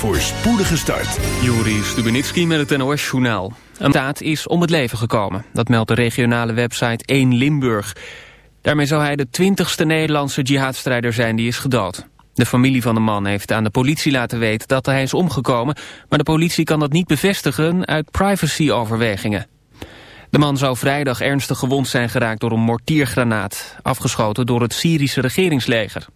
voor spoedige start. Juri Stubenitski met het NOS-journaal. Een taat is om het leven gekomen. Dat meldt de regionale website 1 Limburg. Daarmee zou hij de twintigste Nederlandse jihadstrijder zijn die is gedood. De familie van de man heeft aan de politie laten weten dat hij is omgekomen... maar de politie kan dat niet bevestigen uit privacyoverwegingen. De man zou vrijdag ernstig gewond zijn geraakt door een mortiergranaat... afgeschoten door het Syrische regeringsleger.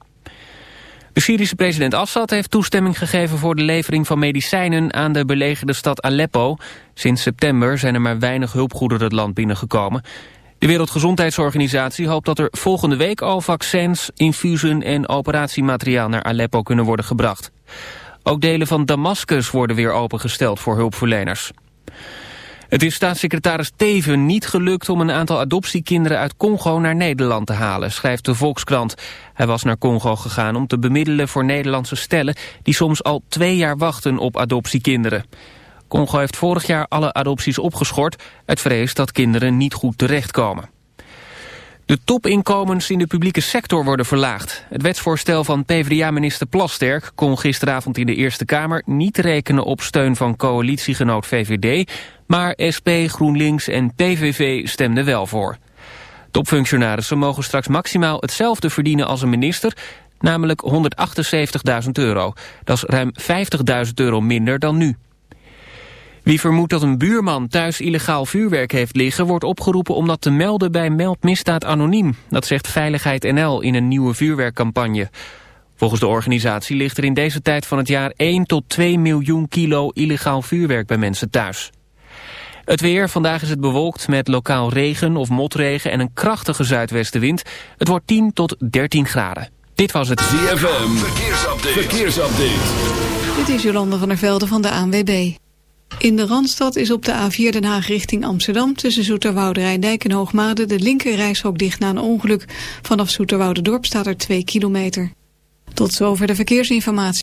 De Syrische president Assad heeft toestemming gegeven voor de levering van medicijnen aan de belegerde stad Aleppo. Sinds september zijn er maar weinig hulpgoederen het land binnengekomen. De Wereldgezondheidsorganisatie hoopt dat er volgende week al vaccins, infusen en operatiemateriaal naar Aleppo kunnen worden gebracht. Ook delen van Damascus worden weer opengesteld voor hulpverleners. Het is staatssecretaris Teven niet gelukt om een aantal adoptiekinderen uit Congo naar Nederland te halen, schrijft de Volkskrant. Hij was naar Congo gegaan om te bemiddelen voor Nederlandse stellen die soms al twee jaar wachten op adoptiekinderen. Congo heeft vorig jaar alle adopties opgeschort uit vrees dat kinderen niet goed terechtkomen. De topinkomens in de publieke sector worden verlaagd. Het wetsvoorstel van PvdA-minister Plasterk kon gisteravond in de Eerste Kamer niet rekenen op steun van coalitiegenoot VVD, maar SP, GroenLinks en PVV stemden wel voor. Topfunctionarissen mogen straks maximaal hetzelfde verdienen als een minister, namelijk 178.000 euro. Dat is ruim 50.000 euro minder dan nu. Wie vermoedt dat een buurman thuis illegaal vuurwerk heeft liggen... wordt opgeroepen om dat te melden bij Meldmisdaad Anoniem. Dat zegt Veiligheid NL in een nieuwe vuurwerkcampagne. Volgens de organisatie ligt er in deze tijd van het jaar 1 tot 2 miljoen kilo illegaal vuurwerk bij mensen thuis. Het weer, vandaag is het bewolkt met lokaal regen of motregen en een krachtige zuidwestenwind. Het wordt 10 tot 13 graden. Dit was het ZFM, verkeersupdate. verkeersupdate. Dit is Jolande van der Velde van de ANWB. In de Randstad is op de A4 Den Haag richting Amsterdam... tussen Zoeterwoude Rijndijk en Hoogmade de linker dicht na een ongeluk. Vanaf Zoeterwoude Dorp staat er 2 kilometer. Tot zover de verkeersinformatie.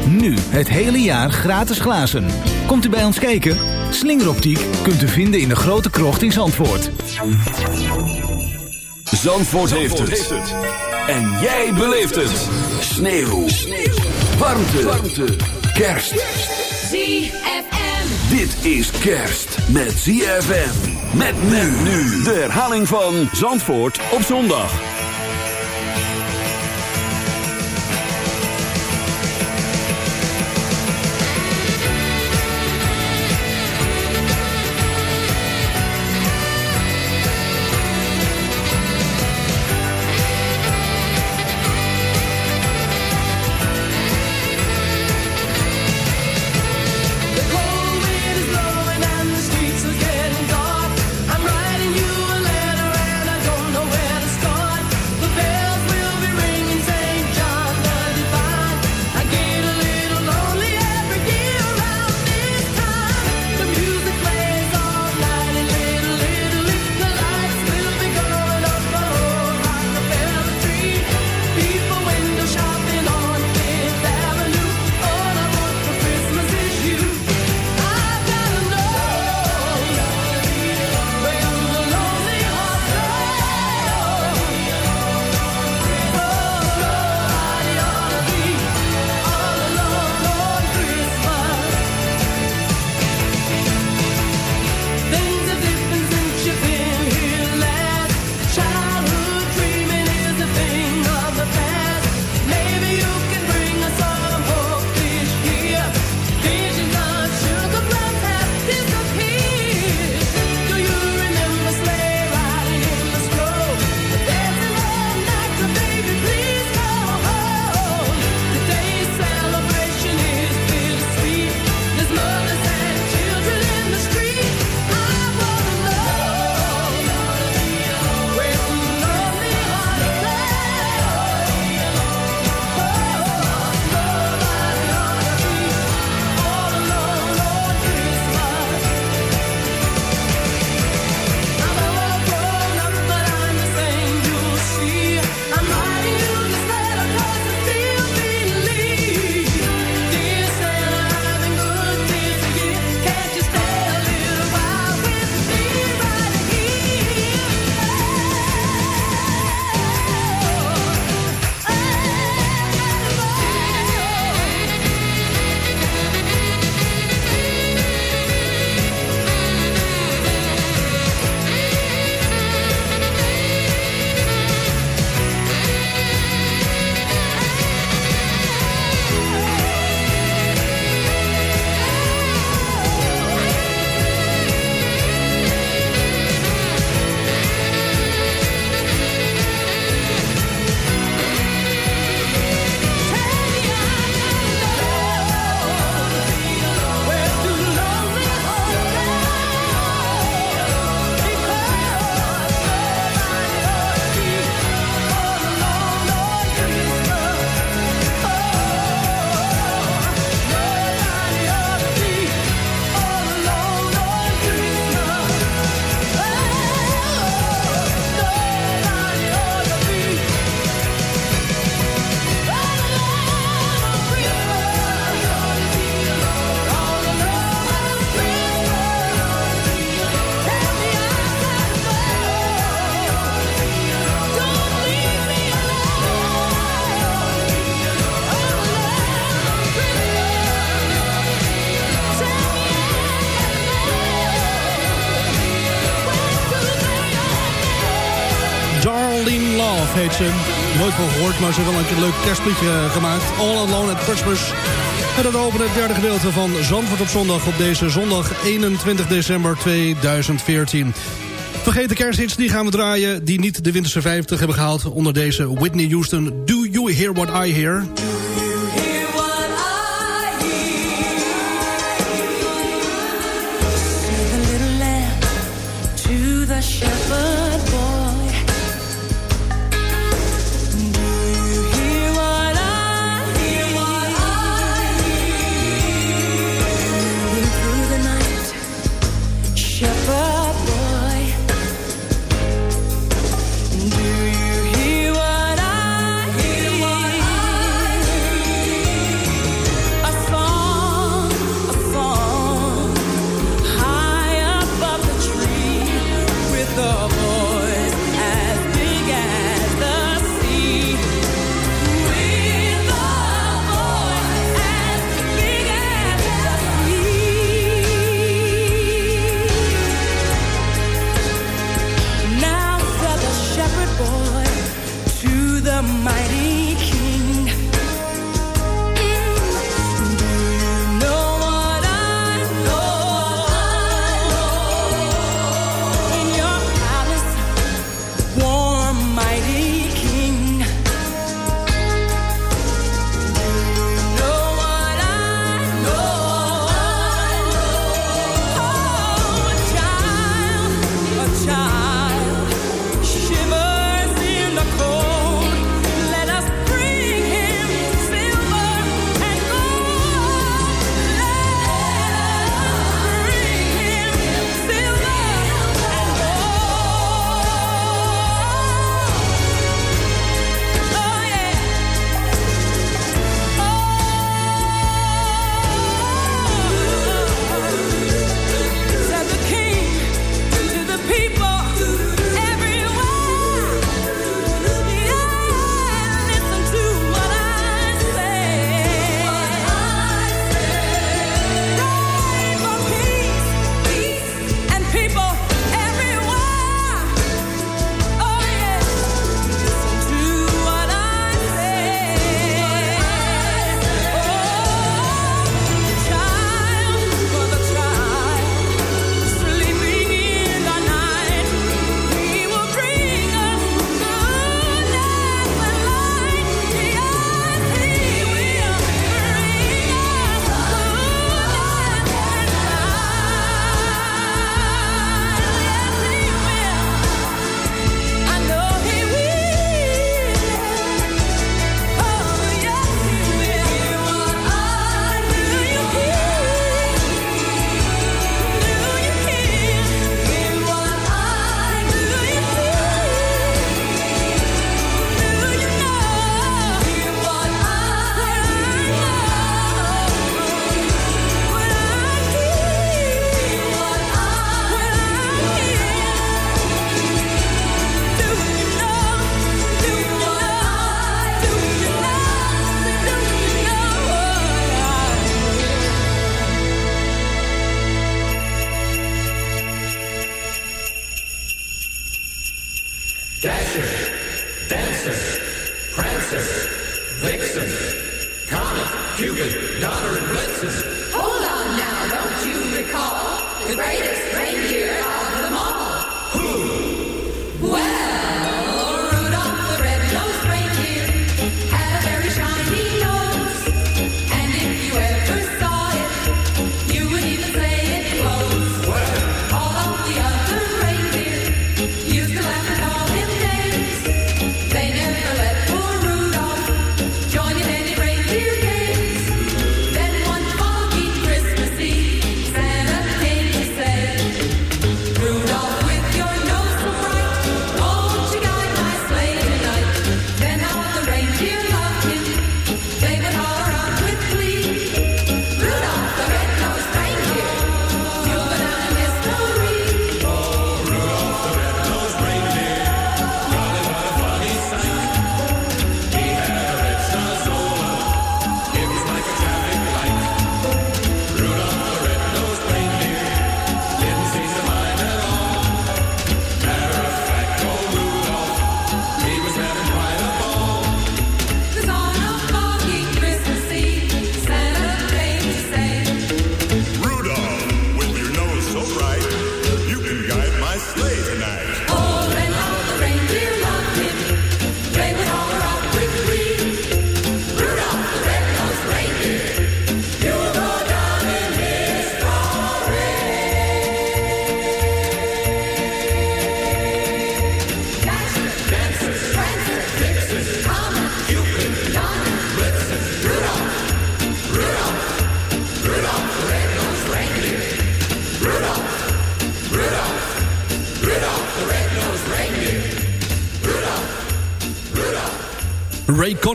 Nu het hele jaar gratis glazen. Komt u bij ons kijken? Slingeroptiek kunt u vinden in de grote krocht in Zandvoort. Zandvoort, heeft, het. En jij beleeft het. Sneeuw. Sneeuw. Warmte. Warmte. Kerst. ZFM. Dit is kerst met ZFM. Met men nu. De herhaling van Zandvoort op zondag. Nooit gehoord, maar ze hebben wel een leuk kerstliedje gemaakt. All Alone at Christmas. En dat opent het derde gedeelte van Zandvoort op zondag... op deze zondag 21 december 2014. Vergeten kersthits, die gaan we draaien... die niet de winterse 50 hebben gehaald onder deze Whitney Houston. Do you hear what I hear?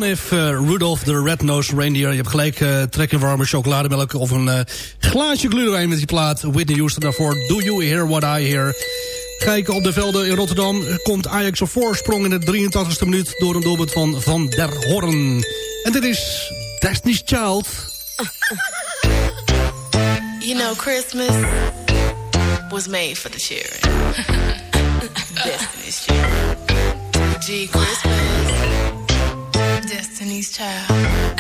Conniff, uh, Rudolph the Red-Nosed Reindeer. Je hebt gelijk uh, trek in warme chocolademelk of een uh, glaasje glühwein met die plaat. Whitney Houston daarvoor. Do you hear what I hear? Kijken op de velden in Rotterdam komt Ajax op voorsprong in de 83e minuut... door een doelpunt van Van der Horn. En dit is Destiny's Child. You know, Christmas was made for the children. Destiny's Child. G Christmas. Say what?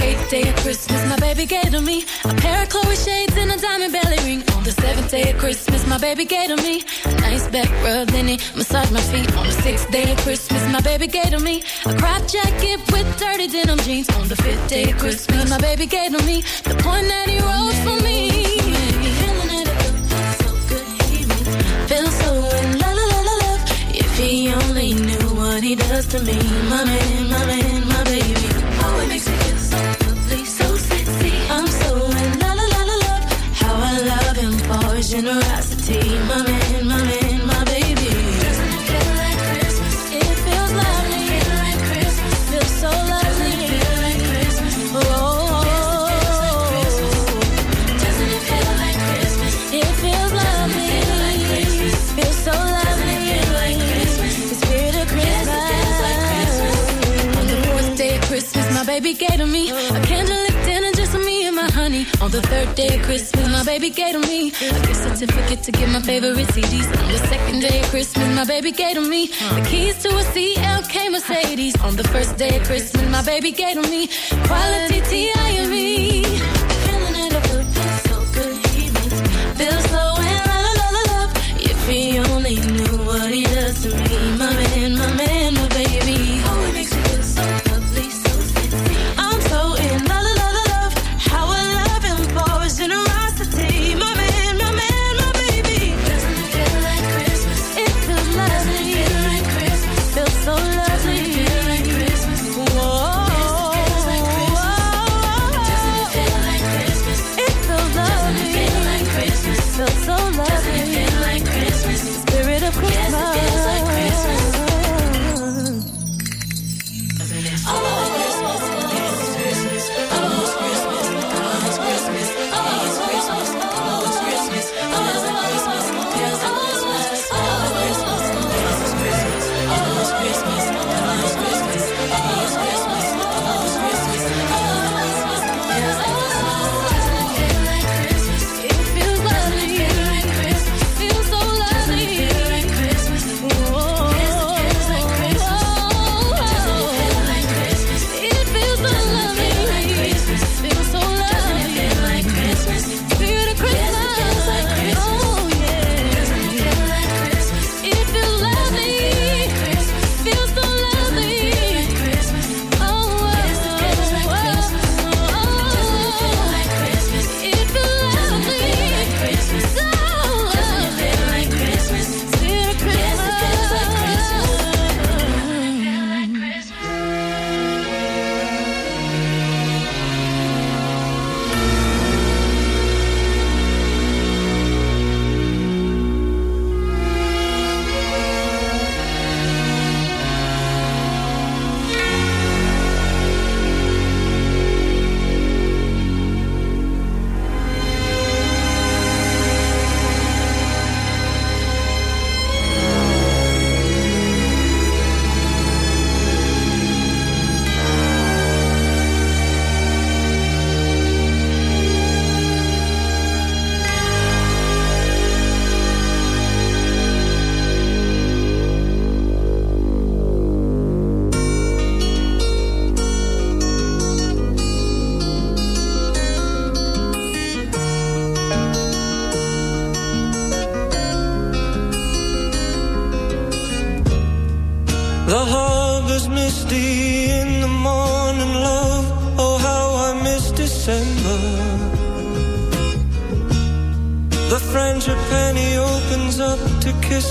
Eighth day of Christmas, my baby gave to me a pair of Chloe shades and a diamond belly ring. On the seventh day of Christmas, my baby gave to me a nice back rub, then he massaged my feet. On the sixth day of Christmas, my baby gave to me a crop jacket with dirty denim jeans. On the fifth day of Christmas, my baby gave to me the point that he wrote for me. Only knew what he does to me, my man, my man, my baby. Oh, it makes me feel so lovely, so sexy. I'm so in love, love, love, love. How I love him for his generosity, my man, gave to me a candlelit dinner just for me and my honey. On the third day of Christmas, my baby gave to me a gift certificate to get my favorite CDs. On the second day of Christmas, my baby gave to me the keys to a CLK Mercedes. On the first day of Christmas, my baby gave to me quality T.I.M.E.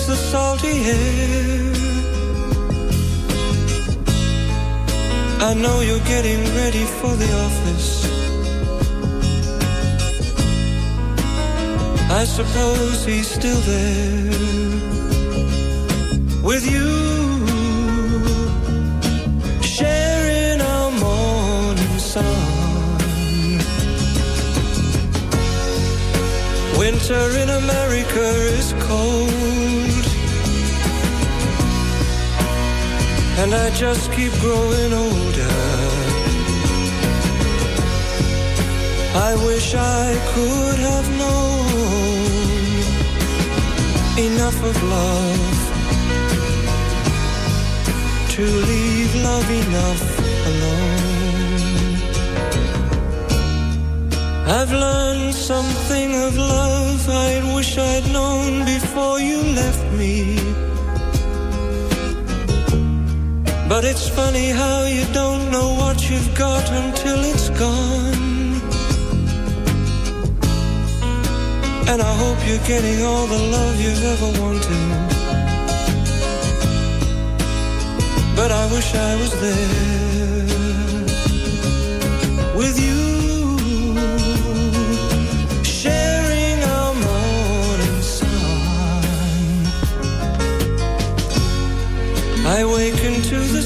the salty air. I know you're getting ready for the office. I suppose he's still there with you, sharing our morning sun. Winter in America is cold, and I just keep growing older. I wish I could have known enough of love to leave love enough alone. I've learned something of love I wish I'd known before you left But it's funny how you don't know what you've got until it's gone. And I hope you're getting all the love you've ever wanted. But I wish I was there with you,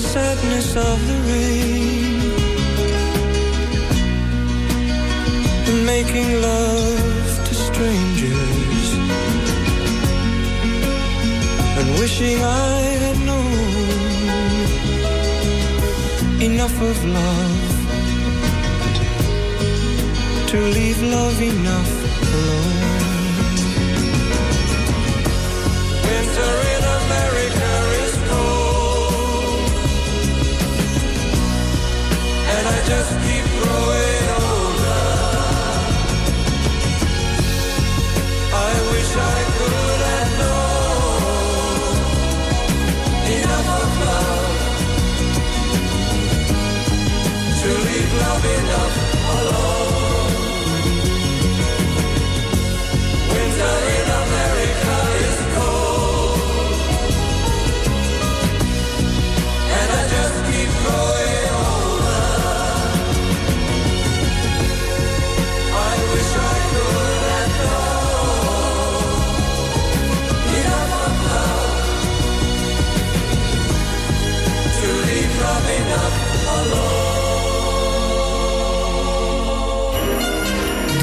sadness of the rain and making love to strangers and wishing I had known enough of love to leave love enough alone. Winter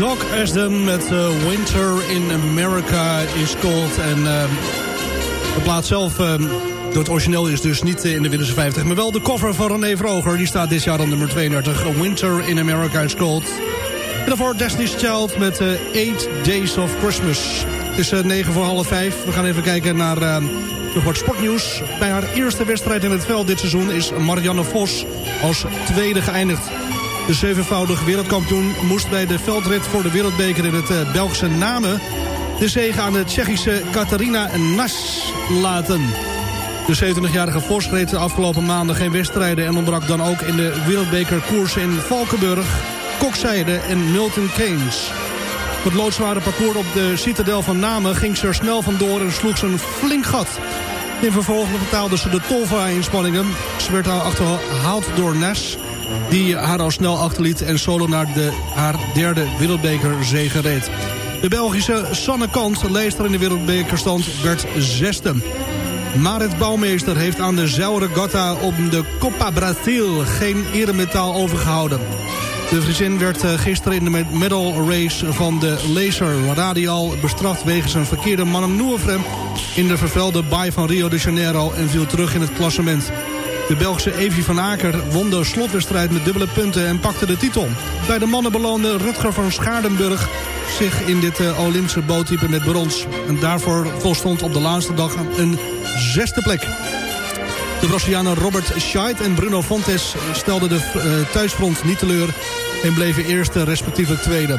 Doc Asden met eh, Winter in America is Cold. En eh, de plaat zelf, eh, door het origineel, is dus niet eh, in de Winterse 50. Maar wel de cover van René Vroger. Die staat dit jaar op nummer 32. Winter in America is Cold. En daarvoor Destiny's Child met eh, Eight Days of Christmas. Het is eh, 9 voor half 5. We gaan even kijken naar eh, nog wat sportnieuws. Bij haar eerste wedstrijd in het veld dit seizoen is Marianne Vos als tweede geëindigd. De zevenvoudig wereldkampioen moest bij de veldrit voor de wereldbeker in het eh, Belgische Namen... de zege aan de Tsjechische Katarina Nas laten. De 27-jarige Vos de afgelopen maanden geen wedstrijden... en ontbrak dan ook in de wereldbekerkoers in Valkenburg, Kokzijde en Milton Keynes. Het loodzware parcours op de citadel van Namen ging ze er snel vandoor en sloeg ze een flink gat. In vervolgens betaalde ze de Tolva-inspanningen. Ze werd al achterhaald door Nas, die haar al snel achterliet... en solo naar de, haar derde wereldbekerzege reed. De Belgische Sanne Kant, leester in de wereldbekerstand, werd zesde. Marit Bouwmeester heeft aan de Zauregatta op de Copa Brasil geen eremetaal overgehouden. De Friesin werd eh, gisteren in de medal race van de Laser Radial bestraft wegens een verkeerde manoeuvre in de vervelde baai van Rio de Janeiro en viel terug in het klassement. De Belgische Evi van Aker won de slotwedstrijd met dubbele punten en pakte de titel. Bij de mannen beloonde Rutger van Schaardenburg zich in dit uh, Olympische boottype met brons. En daarvoor volstond op de laatste dag een zesde plek. De Brazilianen Robert Scheidt en Bruno Fontes stelden de uh, thuisfront niet teleur... en bleven eerste respectievelijk tweede.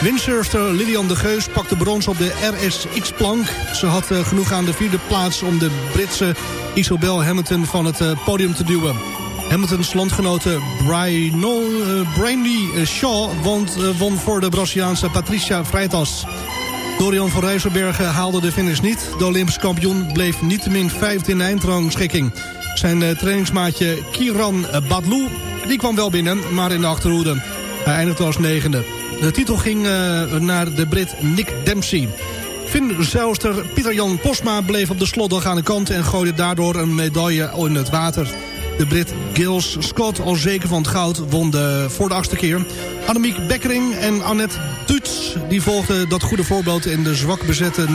Windsurfster Lilian de Geus pakte brons op de RSX-plank. Ze had uh, genoeg aan de vierde plaats om de Britse Isobel Hamilton van het uh, podium te duwen. Hamiltons landgenote Brian, Brandy Shaw won, voor de Braziliaanse Patricia Freitas. Dorian van Rijsselbergen haalde de finish niet. De Olympisch kampioen bleef niettemin vijfde in de eindrangschikking. Zijn trainingsmaatje Kiran Badlou die kwam wel binnen, maar in de achterhoede. Hij eindigde als negende. De titel ging uh, naar de Brit Nick Dempsey. Finn Zelster Pieter-Jan Posma bleef op de slotdag aan de kant... en gooide daardoor een medaille in het water. De Brit Gilles Scott, al zeker van het goud, won de, voor de achtste keer. Annemiek Bekkering en Annette Tuts die volgden dat goede voorbeeld in de zwak bezette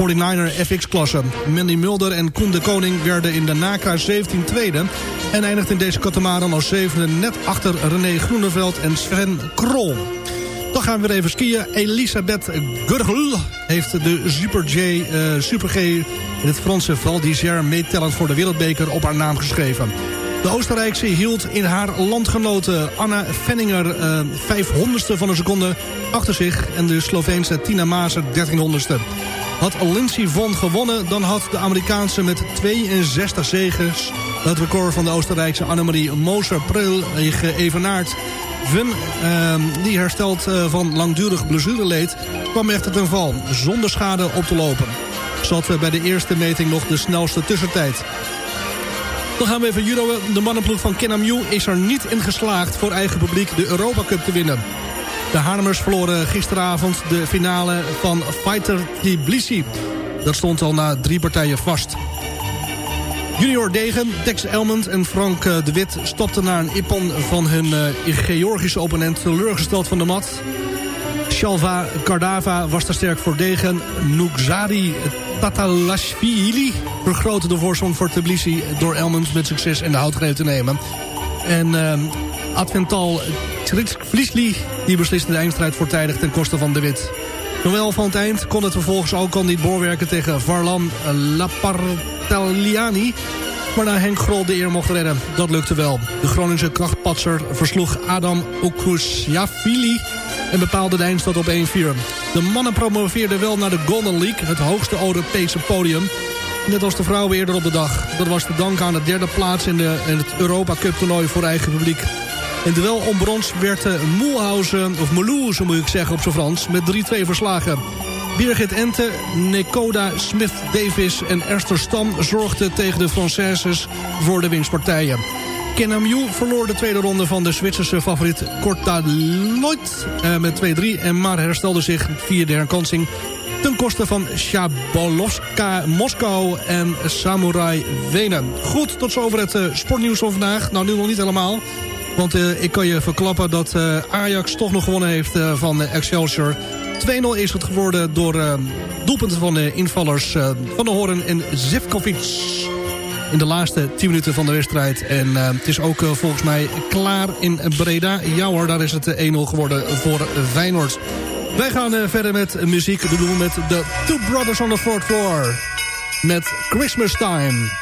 49er FX-klasse. Mandy Mulder en Koen de Koning werden in de NACA 17 tweede... en eindigden in deze katamaran als zevende net achter René Groeneveld en Sven Krol. Dan gaan we weer even skiën. Elisabeth Gurgel heeft de Super, J, uh, Super G in het Franse Val d'Isère meetellend voor de wereldbeker op haar naam geschreven. De Oostenrijkse hield in haar landgenote Anna Fenninger uh, 500ste van een seconde achter zich... en de Sloveense Tina Maser 1300ste. Had Lindsey Von gewonnen, dan had de Amerikaanse met 62 zegens... het record van de Oostenrijkse Annemarie Moser-Pril geëvenaard. Vun, uh, die herstelt uh, van langdurig blessureleed, kwam echter ten val, zonder schade op te lopen. Zat bij de eerste meting nog de snelste tussentijd. Dan gaan we even judo. De mannenploeg van Kenam is er niet in geslaagd voor eigen publiek de Europa Cup te winnen. De Haarlemers verloren gisteravond de finale van Fighter Tbilisi. Dat stond al na drie partijen vast. Junior Degen, Dex Elmond en Frank eh, de Wit stopten naar een ippon van hun uh, Georgische opponent teleurgesteld van de mat. Shalva Kardava was te sterk voor Degen. Nugzari Tatalashvili vergrootte de voorsprong voor Tbilisi... door Elmond met succes in de houtgreep te nemen. En uh, Advental Vliesli die besliste de eindstrijd voortijdig ten koste van de Wit. Noël van het eind kon het vervolgens ook al niet doorwerken tegen Varlan Lapartaliani... waarna Henk Grol de eer mocht redden. Dat lukte wel. De Groningse krachtpatser versloeg Adam Okusjafili en bepaalde de eindstand op 1-4. De mannen promoveerden wel naar de Golden League, het hoogste Europese podium... Net als de vrouwen eerder op de dag. Dat was te danken aan de derde plaats in, de, in het Europa Cup toernooi voor eigen publiek. In duel om brons werd uh, Moelhausen, of Meloe, zo moet ik zeggen op zijn Frans, met 3-2 verslagen. Birgit Ente, Nekoda Smith-Davis en Esther Stam zorgden tegen de Françaises voor de winstpartijen. Kenamju verloor de tweede ronde van de Zwitserse favoriet Korta Lloyd uh, met 2-3... en maar herstelde zich via de herkansing ten koste van Shabolovska Moskou en Samurai Wenen. Goed, tot zover het uh, sportnieuws van vandaag. Nou, nu nog niet helemaal. Want uh, ik kan je verklappen dat uh, Ajax toch nog gewonnen heeft uh, van Excelsior. 2-0 is het geworden door doelpunten van de invallers Van de Horen en Zivkovic. In de laatste 10 minuten van de wedstrijd. En het is ook volgens mij klaar in Breda. Ja daar is het 1-0 geworden voor Feyenoord. Wij gaan verder met muziek. We doen met de Two Brothers on the Fourth Floor. Met Christmas Time.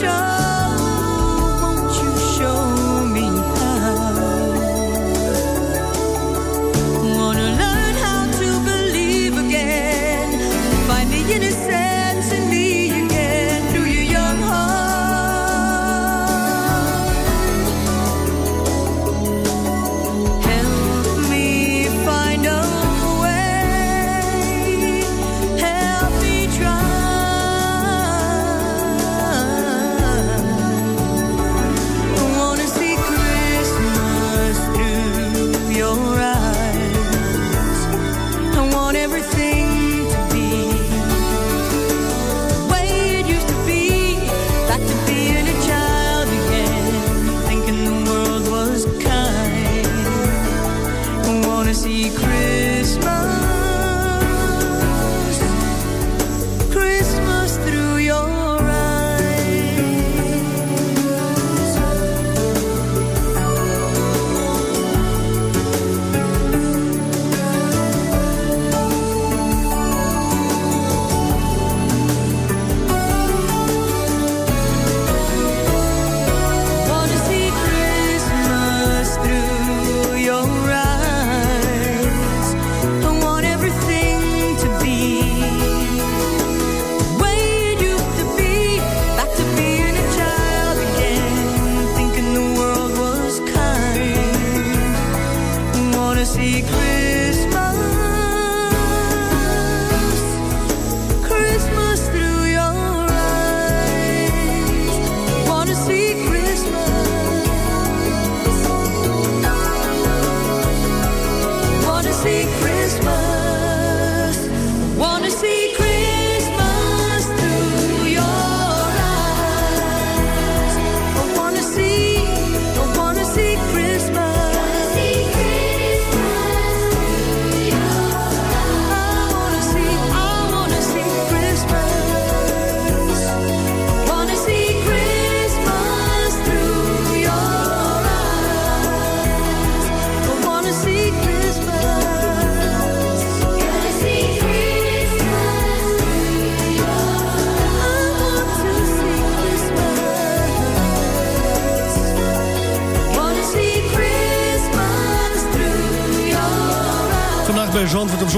show.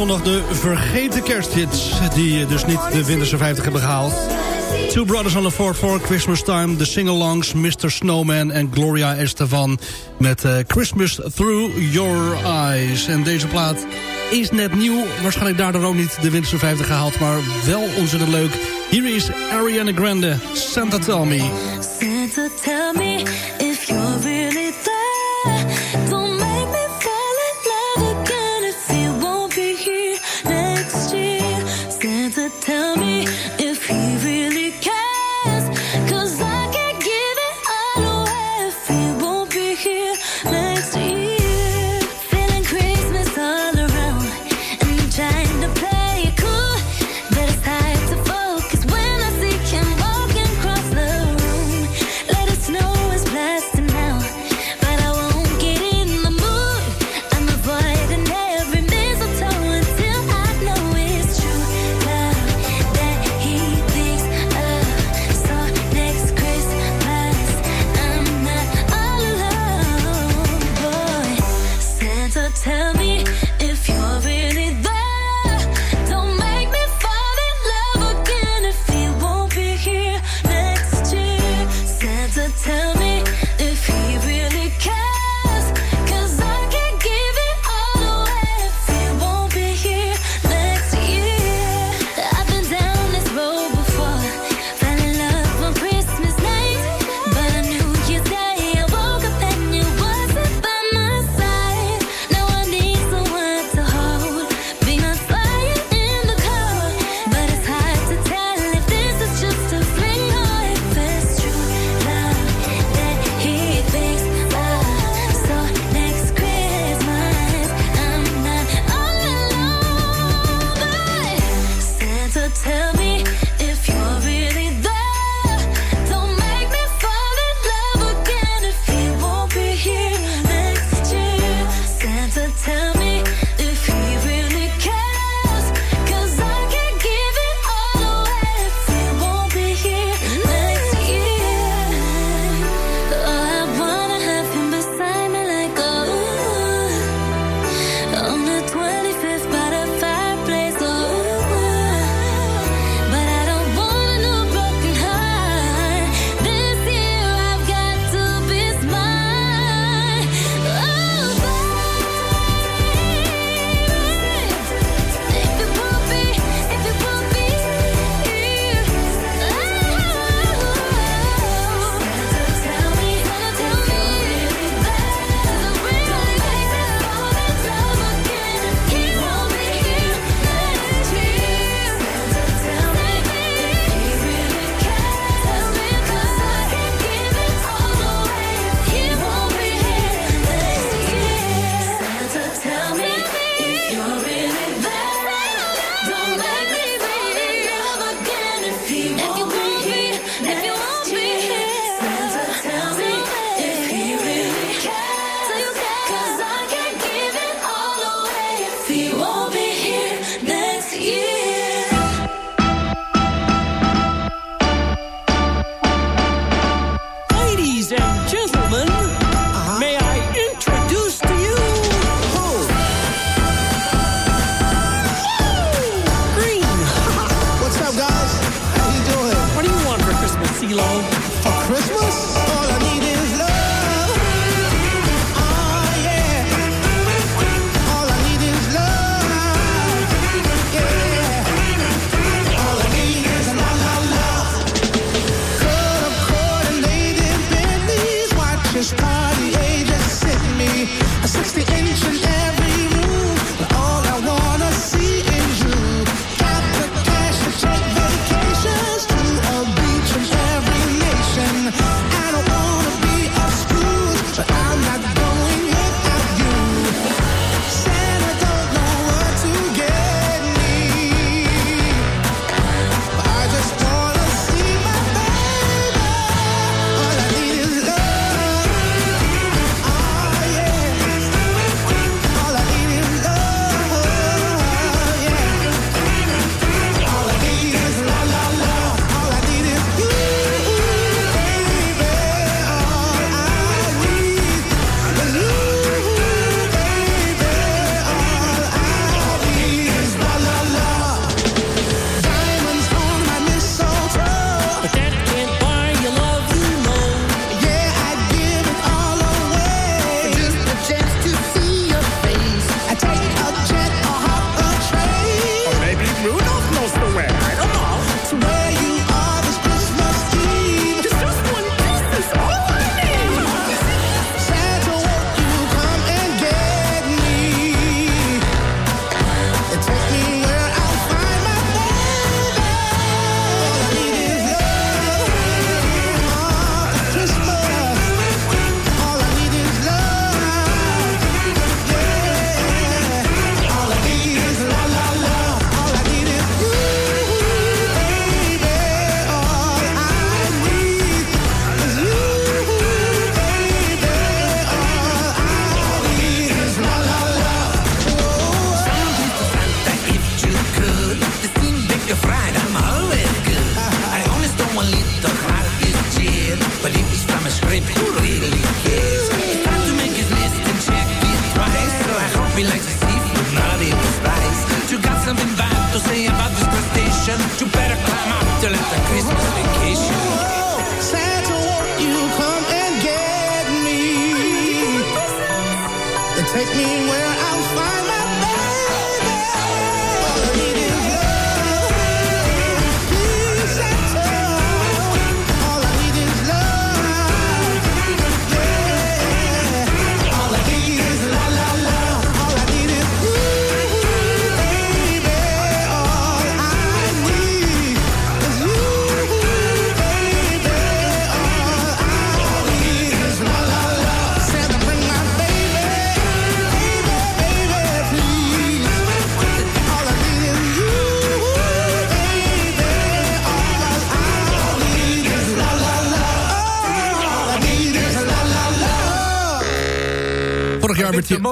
Nog de vergeten kersthits... die eh, dus niet de Winterse 50 hebben gehaald. Two Brothers on the Fort for Christmas Time... The Singalongs, Mr. Snowman en Gloria Estefan... met eh, Christmas Through Your Eyes. En deze plaat is net nieuw. Waarschijnlijk daardoor ook niet de Winterse 50 gehaald... maar wel ontzettend leuk. Hier is Ariana Grande, Santa Tell Me. Santa Tell Me...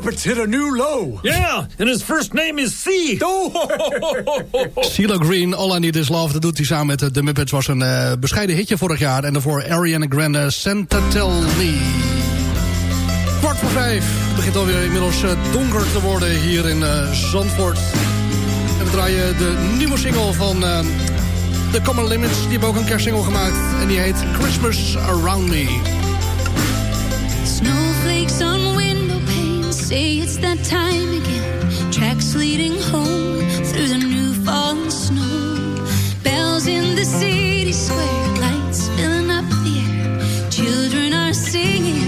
Robert's hit a new low. Yeah, and his first name is C. CeeLo Green, All I Need Is Love. Dat doet hij samen met eh, de Muppets. Was een eh, bescheiden hitje vorig jaar. En daarvoor Ariana Grande, Santa Tell Me. Kwart voor vijf. Het begint alweer inmiddels eh, donker te worden hier in uh, Zandvoort. En we draaien de nieuwe single van... The Common Limits, die hebben ook een kerstsingle gemaakt. En die heet Christmas Around Me. Snowflakes on Say it's that time again, tracks leading home through the new fallen snow. Bells in the city square, lights filling up the air, children are singing.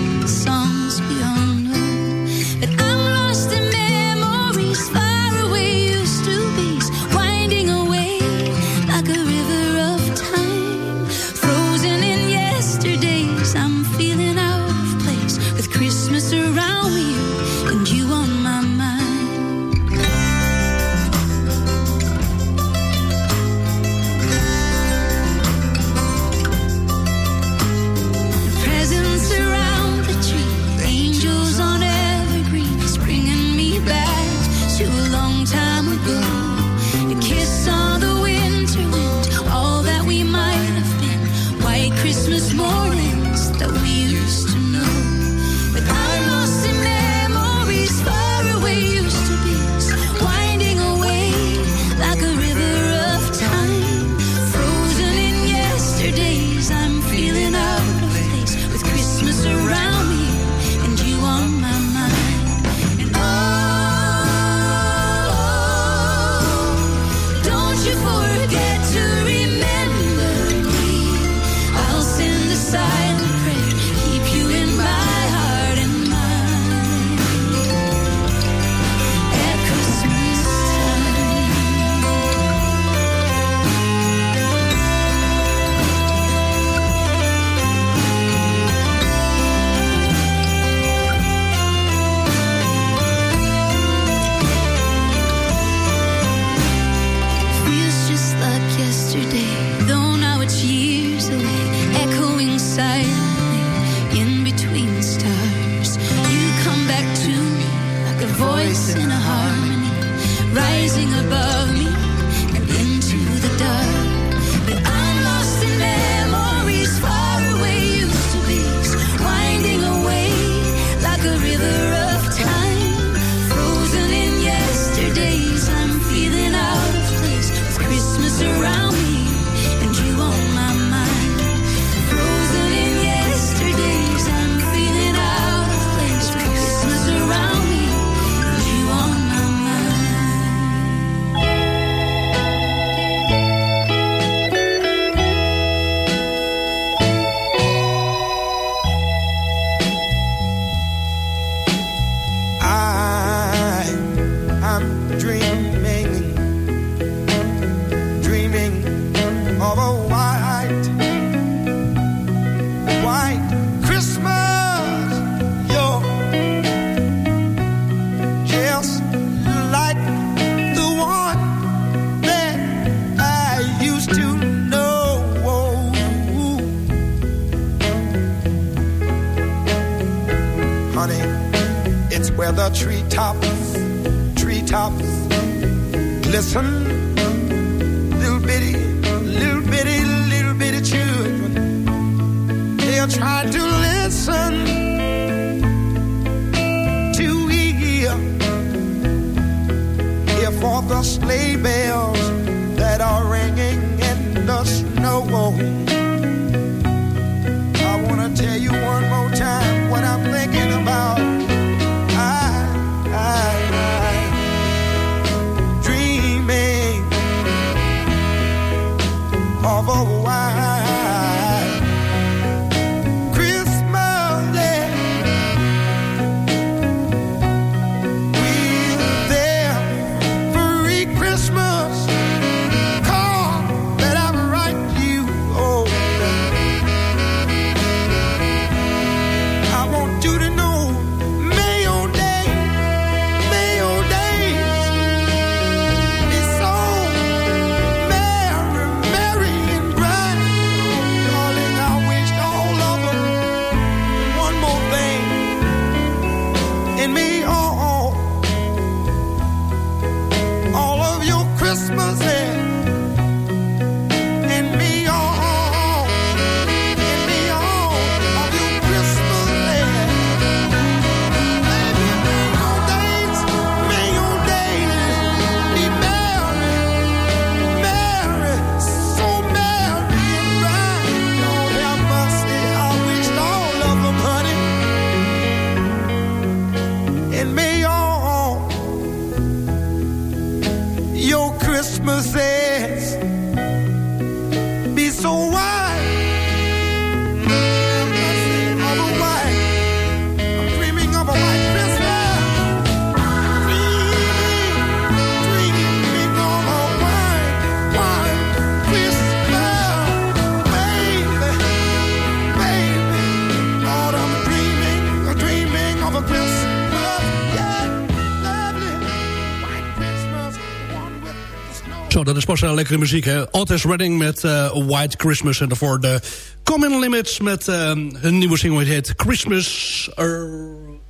Is pas wel lekkere muziek, hè? Otis Redding met eh, White Christmas. En daarvoor de Common Limits met eh, hun nieuwe single. Die heet Christmas Ar-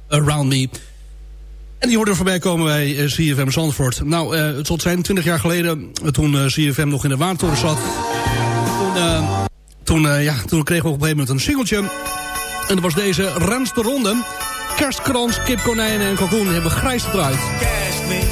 Around Me. En die hoorde er voorbij komen bij eh, CFM Zandvoort. Nou, eh, het zal zijn 20 jaar geleden, eh, toen eh, CFM nog in de Waantoren zat. Toen, eh, toen, eh, ja, toen kregen we op een gegeven moment een singeltje. En dat was deze Renste Ronde. Kerstkrans, kip, konijnen en kalkoen hebben grijs gedraaid. Kerstmis,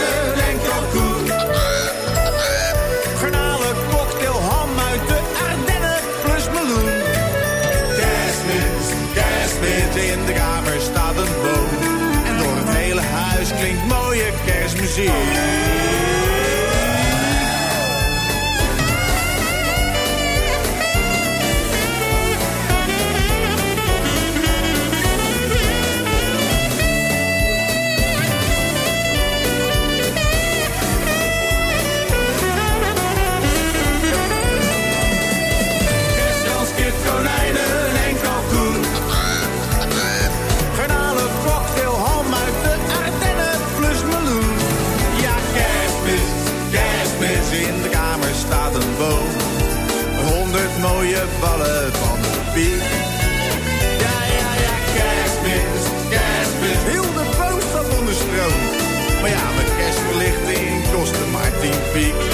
kerstmuziek. Ballen van de piek. Ja, ja, ja, kerstmis, kerstmis, heel de boom staat onder stroom. Maar ja, mijn kerstverlichting kostte maar tien piek.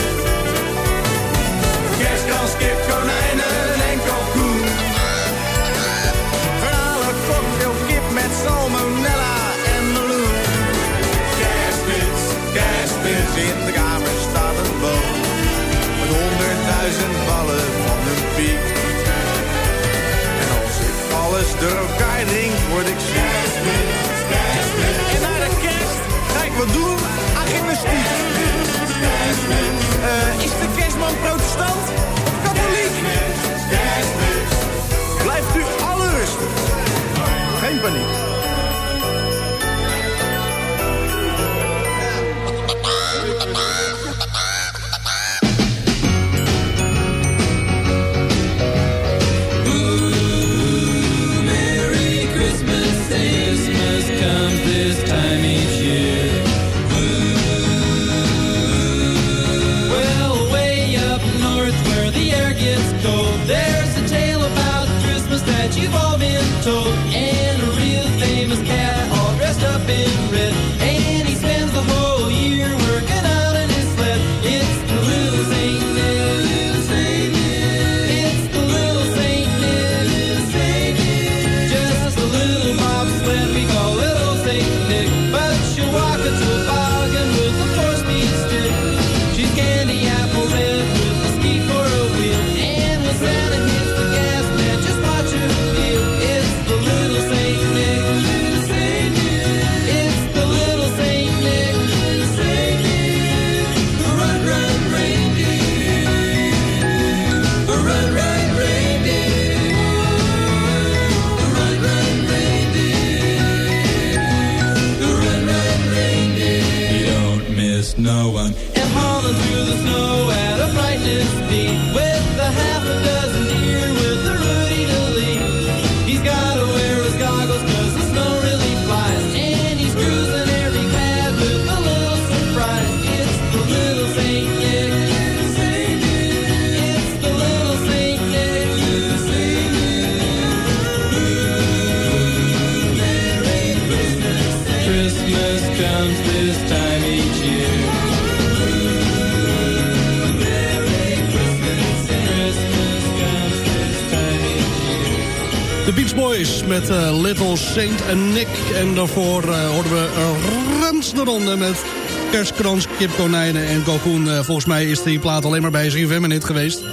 Met eh, Little Saint Nick. En daarvoor eh, hoorden we uh, Rens de Ronde met kerstkrans, kipkonijnen en kalkoen. Eh, volgens mij is die plaat alleen maar bij ZFM hit geweest.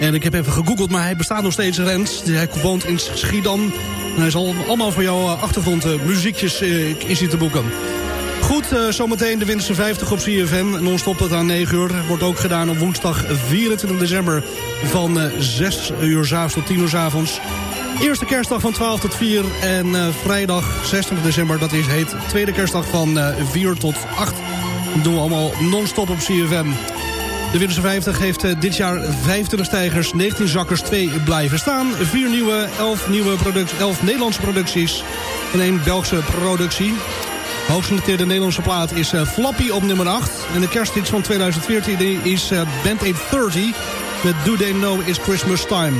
En ik heb even gegoogeld, maar hij bestaat nog steeds, Rens. Hij woont in Schiedam. En hij is al, allemaal voor jouw achtergrondmuziekjes is hij te boeken. Goed, zometeen de winterse 50 op CFM. Non-stop tot aan 9 uur. Wordt ook gedaan op woensdag 24 december van uh, 6 uur s avonds tot 10 uur s avonds. Eerste kerstdag van 12 tot 4 en uh, vrijdag 26 december, dat is heet tweede kerstdag van uh, 4 tot 8. Dat doen we allemaal non-stop op CFM. De Winterse 50 heeft uh, dit jaar 25 stijgers, 19 zakkers, 2 blijven staan. 4 nieuwe, 11, nieuwe producties, 11 Nederlandse producties en 1 Belgische productie. Hoogst genoteerde Nederlandse plaat is uh, Flappy op nummer 8. En de kersthits van 2014 is uh, Band 830 met Do They Know It's Christmas Time.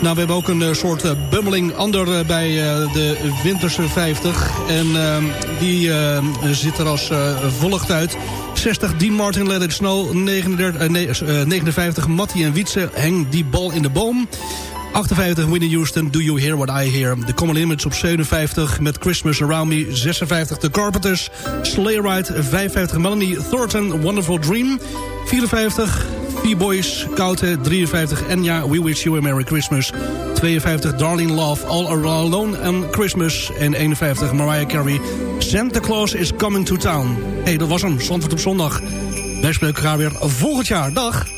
Nou, we hebben ook een eh, soort eh, bummeling ander eh, bij de Winterse 50. En ehm, die eh, ziet er als volgt uit. 60 Dean Martin, Let It Snow. 39, eh, nee, eh, 59 Mattie en Wietse, Heng die bal in de boom. 58 Winnie Houston, Do You Hear What I Hear. The Common Limits op 57 met Christmas Around Me. 56 The Carpenters, Sleigh Ride. 55 Melanie Thornton, Wonderful Dream. 54 P-Boys, Koute. 53 Enya, We Wish You a Merry Christmas. 52 Darling Love, All Alone on Christmas. En 51 Mariah Carey, Santa Claus is Coming to Town. Hé, hey, dat was hem, Zandvoort op zondag. Wij spreken elkaar weer volgend jaar. Dag!